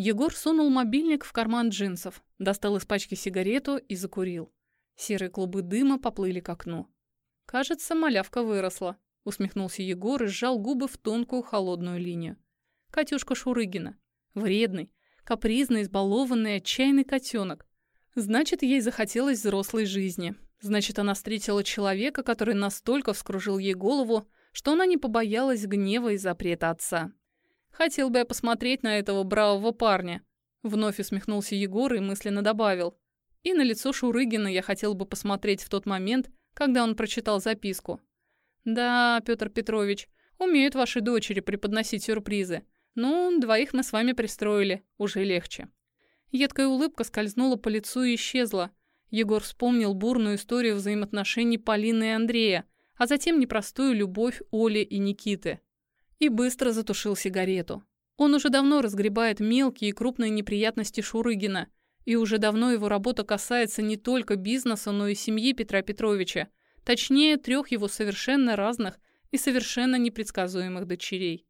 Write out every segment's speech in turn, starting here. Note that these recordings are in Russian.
Егор сунул мобильник в карман джинсов, достал из пачки сигарету и закурил. Серые клубы дыма поплыли к окну. «Кажется, малявка выросла», — усмехнулся Егор и сжал губы в тонкую холодную линию. «Катюшка Шурыгина. Вредный, капризный, избалованный, отчаянный котенок. Значит, ей захотелось взрослой жизни. Значит, она встретила человека, который настолько вскружил ей голову, что она не побоялась гнева и запрета отца. «Хотел бы я посмотреть на этого бравого парня», — вновь усмехнулся Егор и мысленно добавил. «И на лицо Шурыгина я хотел бы посмотреть в тот момент, когда он прочитал записку. Да, Петр Петрович, умеют ваши дочери преподносить сюрпризы. Ну, двоих мы с вами пристроили, уже легче». Едкая улыбка скользнула по лицу и исчезла. Егор вспомнил бурную историю взаимоотношений Полины и Андрея, а затем непростую любовь Оли и Никиты. И быстро затушил сигарету. Он уже давно разгребает мелкие и крупные неприятности Шурыгина, и уже давно его работа касается не только бизнеса, но и семьи Петра Петровича, точнее, трех его совершенно разных и совершенно непредсказуемых дочерей.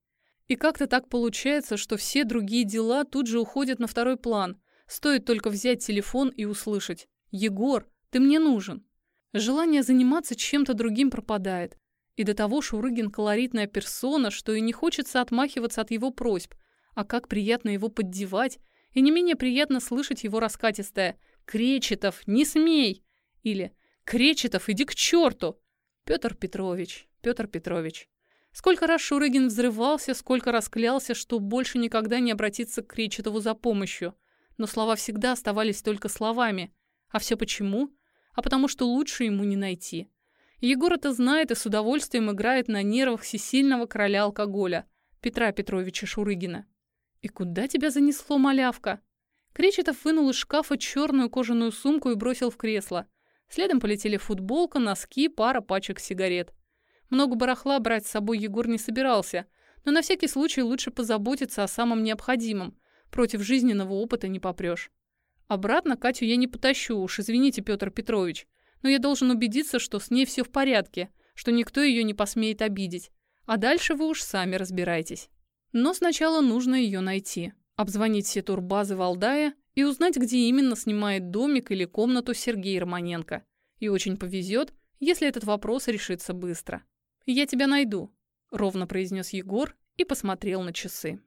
И как-то так получается, что все другие дела тут же уходят на второй план, стоит только взять телефон и услышать «Егор, ты мне нужен». Желание заниматься чем-то другим пропадает. И до того Шурыгин колоритная персона, что и не хочется отмахиваться от его просьб. А как приятно его поддевать, и не менее приятно слышать его раскатистое «Кречетов, не смей!» или «Кречетов, иди к черту!» Петр Петрович, Петр Петрович. Сколько раз Шурыгин взрывался, сколько раз клялся, что больше никогда не обратится к Кречетову за помощью. Но слова всегда оставались только словами. А все почему? а потому что лучше ему не найти. Егор это знает и с удовольствием играет на нервах всесильного короля алкоголя, Петра Петровича Шурыгина. «И куда тебя занесло, малявка?» Кречетов вынул из шкафа черную кожаную сумку и бросил в кресло. Следом полетели футболка, носки, пара пачек сигарет. Много барахла брать с собой Егор не собирался, но на всякий случай лучше позаботиться о самом необходимом. Против жизненного опыта не попрешь. Обратно Катю я не потащу, уж извините, Петр Петрович. Но я должен убедиться, что с ней все в порядке, что никто ее не посмеет обидеть. А дальше вы уж сами разбирайтесь. Но сначала нужно ее найти, обзвонить все турбазы Валдая и узнать, где именно снимает домик или комнату Сергей Романенко. И очень повезет, если этот вопрос решится быстро. «Я тебя найду», — ровно произнес Егор и посмотрел на часы.